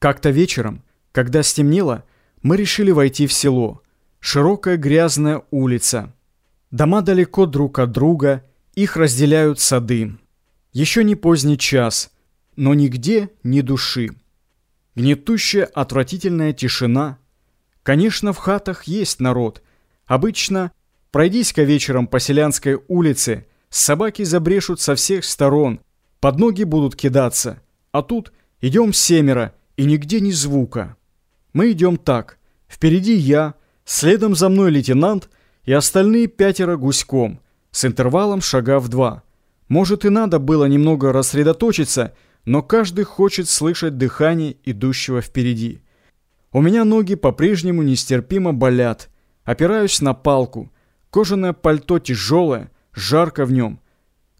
Как-то вечером, когда стемнело, мы решили войти в село. Широкая грязная улица. Дома далеко друг от друга, их разделяют сады. Еще не поздний час, но нигде ни души. Гнетущая отвратительная тишина. Конечно, в хатах есть народ. Обычно пройдись-ка вечером по селянской улице, собаки забрешут со всех сторон, под ноги будут кидаться. А тут идем семеро, и нигде ни звука. Мы идем так. Впереди я, следом за мной лейтенант и остальные пятеро гуськом, с интервалом шага в два. Может и надо было немного рассредоточиться, но каждый хочет слышать дыхание идущего впереди. У меня ноги по-прежнему нестерпимо болят. Опираюсь на палку. Кожаное пальто тяжелое, жарко в нем.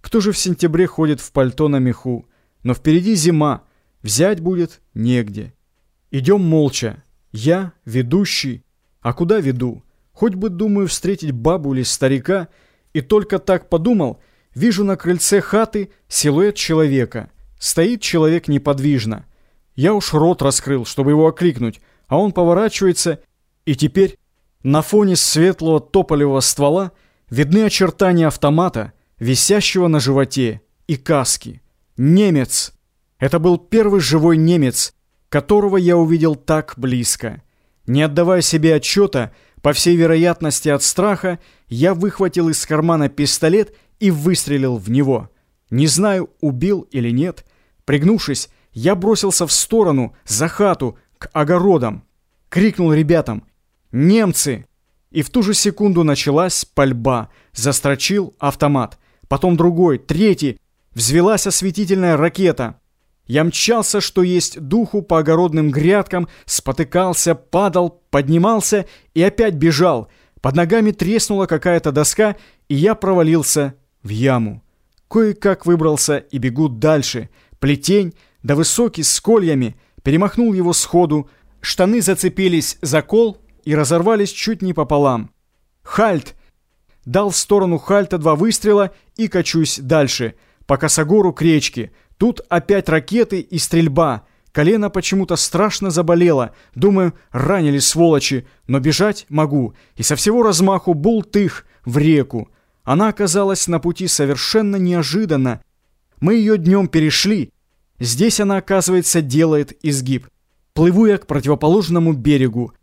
Кто же в сентябре ходит в пальто на меху? Но впереди зима, Взять будет негде. Идем молча. Я ведущий. А куда веду? Хоть бы, думаю, встретить бабу или старика. И только так подумал, вижу на крыльце хаты силуэт человека. Стоит человек неподвижно. Я уж рот раскрыл, чтобы его окликнуть, а он поворачивается, и теперь на фоне светлого тополевого ствола видны очертания автомата, висящего на животе, и каски. Немец! Это был первый живой немец, которого я увидел так близко. Не отдавая себе отчета, по всей вероятности от страха, я выхватил из кармана пистолет и выстрелил в него. Не знаю, убил или нет. Пригнувшись, я бросился в сторону, за хату, к огородам. Крикнул ребятам «Немцы!» И в ту же секунду началась пальба. Застрочил автомат. Потом другой, третий. Взвелась осветительная ракета. Я мчался, что есть духу по огородным грядкам, спотыкался, падал, поднимался и опять бежал. Под ногами треснула какая-то доска, и я провалился в яму. Кое-как выбрался и бегу дальше. Плетень, да высокий, с кольями, перемахнул его сходу, штаны зацепились за кол и разорвались чуть не пополам. «Хальт!» Дал в сторону Хальта два выстрела и качусь дальше, по косогору к речке, Тут опять ракеты и стрельба. Колено почему-то страшно заболело. Думаю, ранили сволочи, но бежать могу. И со всего размаху бултых в реку. Она оказалась на пути совершенно неожиданно. Мы ее днем перешли. Здесь она, оказывается, делает изгиб. Плыву я к противоположному берегу.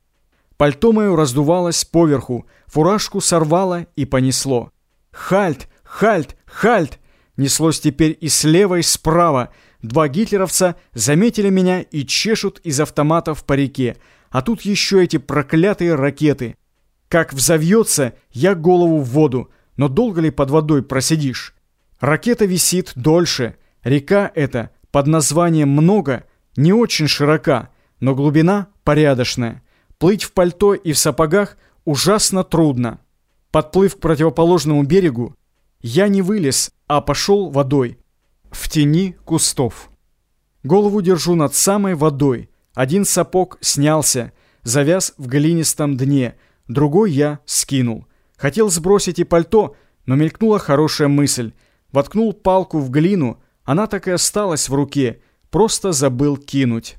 Пальто мое раздувалось поверху, фуражку сорвало и понесло. «Хальт! Хальт! Хальт!» Неслось теперь и слева, и справа. Два гитлеровца заметили меня и чешут из автоматов по реке. А тут еще эти проклятые ракеты. Как взовьется, я голову в воду. Но долго ли под водой просидишь? Ракета висит дольше. Река эта под названием «Много» не очень широка, но глубина порядочная. Плыть в пальто и в сапогах ужасно трудно. Подплыв к противоположному берегу, я не вылез, а пошел водой. В тени кустов. Голову держу над самой водой. Один сапог снялся, завяз в глинистом дне, другой я скинул. Хотел сбросить и пальто, но мелькнула хорошая мысль. Воткнул палку в глину, она так и осталась в руке, просто забыл кинуть.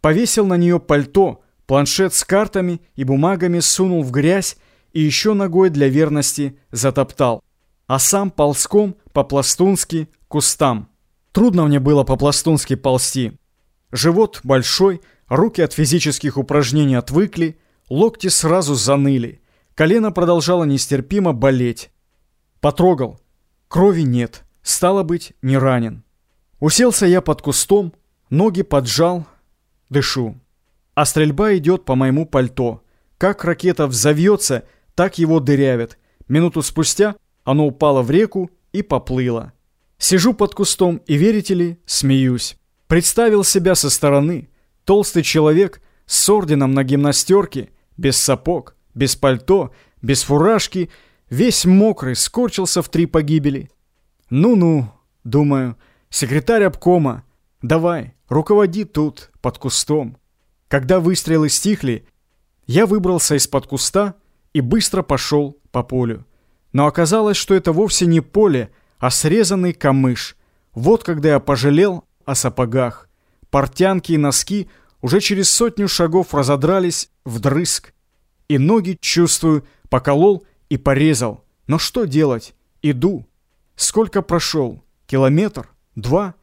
Повесил на нее пальто, планшет с картами и бумагами сунул в грязь и еще ногой для верности затоптал а сам ползком по-пластунски кустам. Трудно мне было по-пластунски ползти. Живот большой, руки от физических упражнений отвыкли, локти сразу заныли, колено продолжало нестерпимо болеть. Потрогал. Крови нет, стало быть, не ранен. Уселся я под кустом, ноги поджал, дышу. А стрельба идет по моему пальто. Как ракета взовьется, так его дырявит. Минуту спустя оно упало в реку и поплыло. Сижу под кустом и, верите ли, смеюсь. Представил себя со стороны. Толстый человек с орденом на гимнастерке, без сапог, без пальто, без фуражки, весь мокрый, скорчился в три погибели. Ну-ну, думаю, секретарь обкома, давай, руководи тут, под кустом. Когда выстрелы стихли, я выбрался из-под куста и быстро пошел по полю. Но оказалось, что это вовсе не поле, а срезанный камыш. Вот когда я пожалел о сапогах. Портянки и носки уже через сотню шагов разодрались вдрызг. И ноги, чувствую, поколол и порезал. Но что делать? Иду. Сколько прошел? Километр? Два?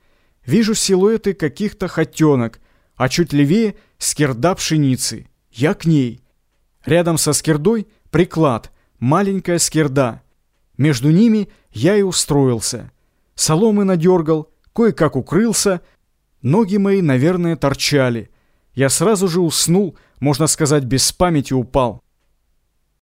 Вижу силуэты каких-то хотенок, а чуть левее скирда пшеницы. Я к ней. Рядом со скирдой приклад, маленькая скирда. Между ними я и устроился. Соломы надергал, кое-как укрылся. Ноги мои, наверное, торчали. Я сразу же уснул, можно сказать, без памяти упал.